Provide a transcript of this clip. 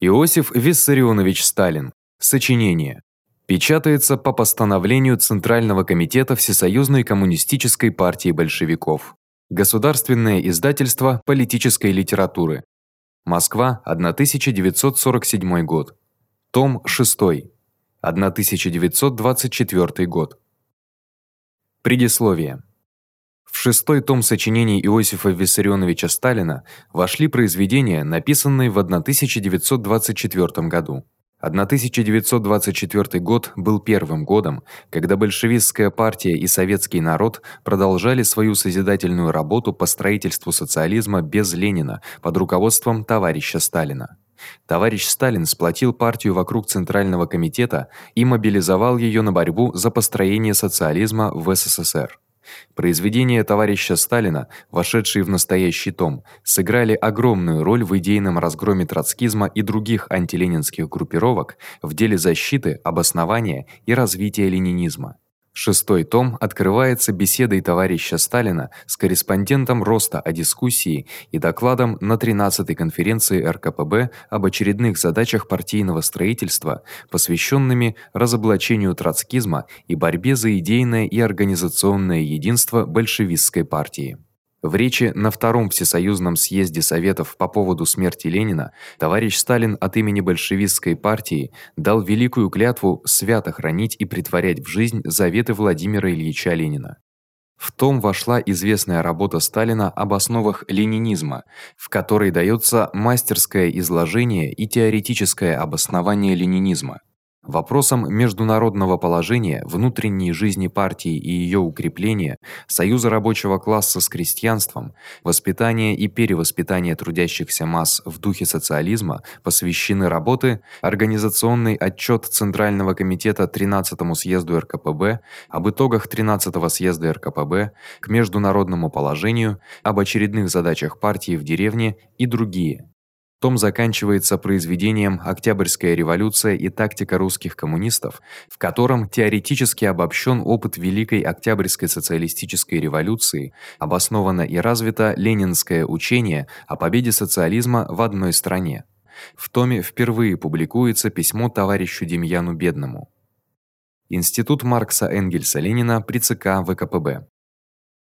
Иосиф Виссарионович Сталин. Сочинение. Печатается по постановлению Центрального комитета Всесоюзной коммунистической партии большевиков. Государственное издательство политической литературы. Москва, 1947 год. Том 6. 1924 год. Предисловие. В шестой том сочинений Иосифа Виссарионовича Сталина вошли произведения, написанные в 1924 году. 1924 год был первым годом, когда большевистская партия и советский народ продолжали свою созидательную работу по строительству социализма без Ленина под руководством товарища Сталина. Товарищ Сталин сплотил партию вокруг Центрального комитета и мобилизовал её на борьбу за построение социализма в СССР. Произведения товарища Сталина, вошедшие в настоящий том, сыграли огромную роль в идейном разгроме троцкизма и других антиленинских группировок в деле защиты, обоснования и развития ленинизма. Шестой том открывается беседой товарища Сталина с корреспондентом Роста о дискуссии и докладом на 13-й конференции РКПБ об очередных задачах партийного строительства, посвящёнными разоблачению троцкизма и борьбе за идейное и организационное единство большевистской партии. В речи на втором всесоюзном съезде советов по поводу смерти Ленина товарищ Сталин от имени большевистской партии дал великую клятву свято хранить и претворять в жизнь заветы Владимира Ильича Ленина. В том вошла известная работа Сталина об основах ленинизма, в которой даётся мастерское изложение и теоретическое обоснование ленинизма. Вопросам международного положения, внутренней жизни партии и её укрепления, союза рабочего класса с крестьянством, воспитания и перевоспитания трудящихся масс в духе социализма посвящены работы Организационный отчёт Центрального комитета 13-му съезду РКПБ об итогах 13-го съезда РКПБ к международному положению, об очередных задачах партии в деревне и другие. Том заканчивается произведением Октябрьская революция и тактика русских коммунистов, в котором теоретически обобщен опыт Великой Октябрьской социалистической революции, обосновано и развито ленинское учение о победе социализма в одной стране. В томе впервые публикуется письмо товарищу Демьяну Бедному. Институт Маркса Энгельса Ленина при ЦК ВКПБ.